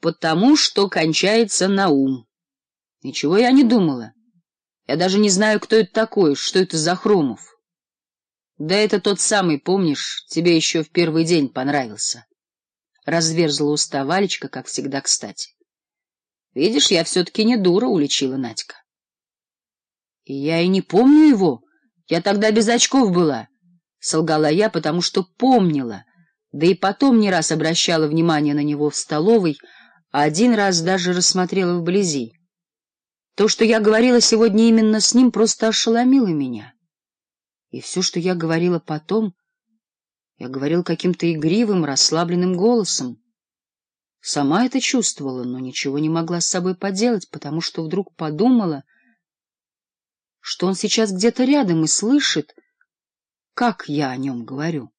потому что кончается на ум. Ничего я не думала. Я даже не знаю, кто это такой, что это за Хромов. Да это тот самый, помнишь, тебе еще в первый день понравился. Разверзла уста Валечка, как всегда, кстати. Видишь, я все-таки не дура, уличила Надька. И я и не помню его. Я тогда без очков была. Солгала я, потому что помнила. Да и потом не раз обращала внимание на него в столовой, один раз даже рассмотрела вблизи. То, что я говорила сегодня именно с ним, просто ошеломило меня. И все, что я говорила потом, я говорила каким-то игривым, расслабленным голосом. Сама это чувствовала, но ничего не могла с собой поделать, потому что вдруг подумала, что он сейчас где-то рядом и слышит, как я о нем говорю.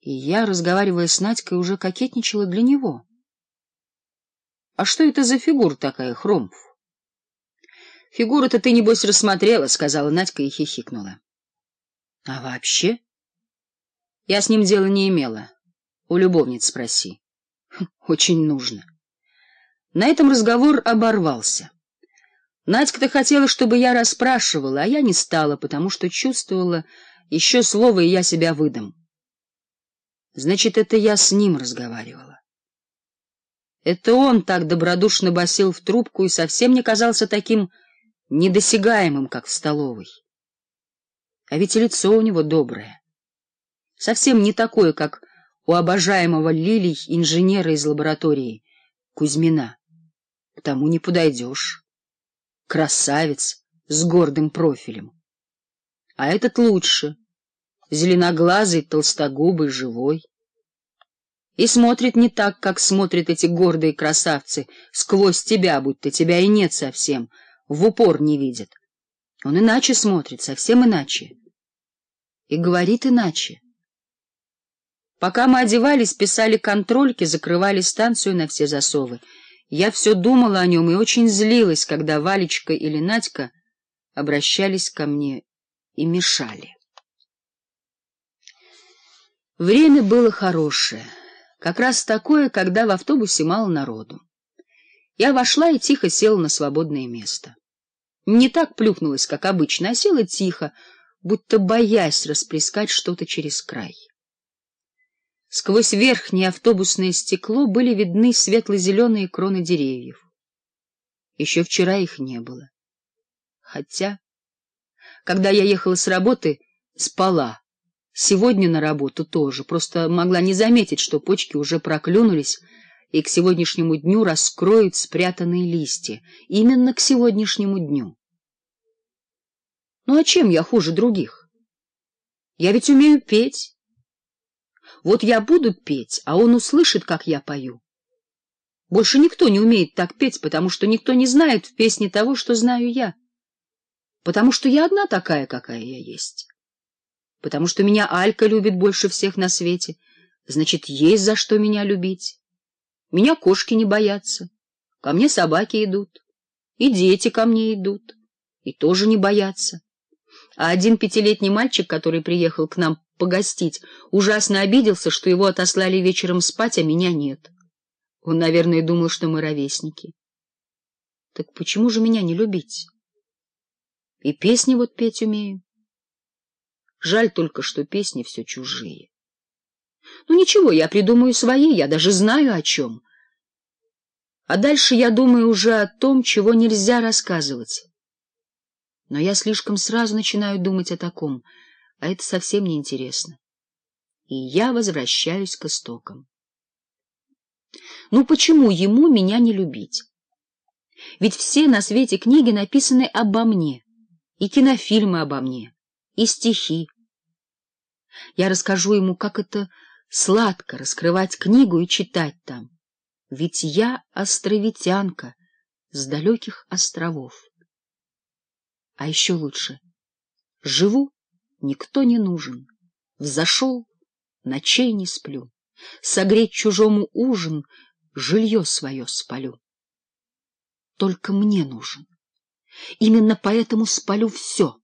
И я, разговаривая с Надькой, уже кокетничала для него. А что это за фигура такая, Хромов? — Фигуру-то ты, небось, рассмотрела, — сказала Надька и хихикнула. — А вообще? Я с ним дела не имела. У любовниц спроси. Очень нужно. На этом разговор оборвался. Надька-то хотела, чтобы я расспрашивала, а я не стала, потому что чувствовала, еще слово, и я себя выдам. Это он так добродушно басил в трубку и совсем не казался таким недосягаемым, как в столовой. А ведь и лицо у него доброе. Совсем не такое, как у обожаемого Лилий инженера из лаборатории Кузьмина. К тому не подойдешь. Красавец с гордым профилем. А этот лучше. Зеленоглазый, толстогубый, живой и смотрит не так, как смотрят эти гордые красавцы, сквозь тебя, будто тебя и нет совсем, в упор не видит. Он иначе смотрит, совсем иначе. И говорит иначе. Пока мы одевались, писали контрольки, закрывали станцию на все засовы. Я все думала о нем и очень злилась, когда Валечка или Надька обращались ко мне и мешали. Время было хорошее как раз такое, когда в автобусе мало народу. Я вошла и тихо села на свободное место. Не так плюхнулась, как обычно, а села тихо, будто боясь расплескать что-то через край. Сквозь верхнее автобусное стекло были видны светло-зеленые кроны деревьев. Еще вчера их не было. Хотя, когда я ехала с работы, спала сегодня на работу тоже, просто могла не заметить, что почки уже проклюнулись, и к сегодняшнему дню раскроют спрятанные листья. Именно к сегодняшнему дню. Ну а чем я хуже других? Я ведь умею петь. Вот я буду петь, а он услышит, как я пою. Больше никто не умеет так петь, потому что никто не знает в песне того, что знаю я. Потому что я одна такая, какая я есть потому что меня Алька любит больше всех на свете. Значит, есть за что меня любить. Меня кошки не боятся, ко мне собаки идут, и дети ко мне идут, и тоже не боятся. А один пятилетний мальчик, который приехал к нам погостить, ужасно обиделся, что его отослали вечером спать, а меня нет. Он, наверное, думал, что мы ровесники. Так почему же меня не любить? И песни вот петь умею. Жаль только, что песни все чужие. Ну ничего, я придумаю свои, я даже знаю о чем. А дальше я думаю уже о том, чего нельзя рассказывать. Но я слишком сразу начинаю думать о таком, а это совсем не интересно. И я возвращаюсь к истокам. Ну почему ему меня не любить? Ведь все на свете книги написаны обо мне, и кинофильмы обо мне и стихи. Я расскажу ему, как это сладко раскрывать книгу и читать там. Ведь я островитянка с далеких островов. А еще лучше. Живу, никто не нужен. Взошел, ночей не сплю. Согреть чужому ужин, жилье свое спалю. Только мне нужен. Именно поэтому спалю все.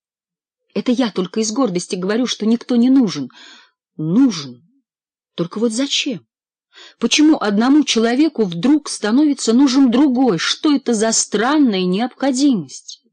Это я только из гордости говорю, что никто не нужен. Нужен. Только вот зачем? Почему одному человеку вдруг становится нужен другой? Что это за странная необходимость?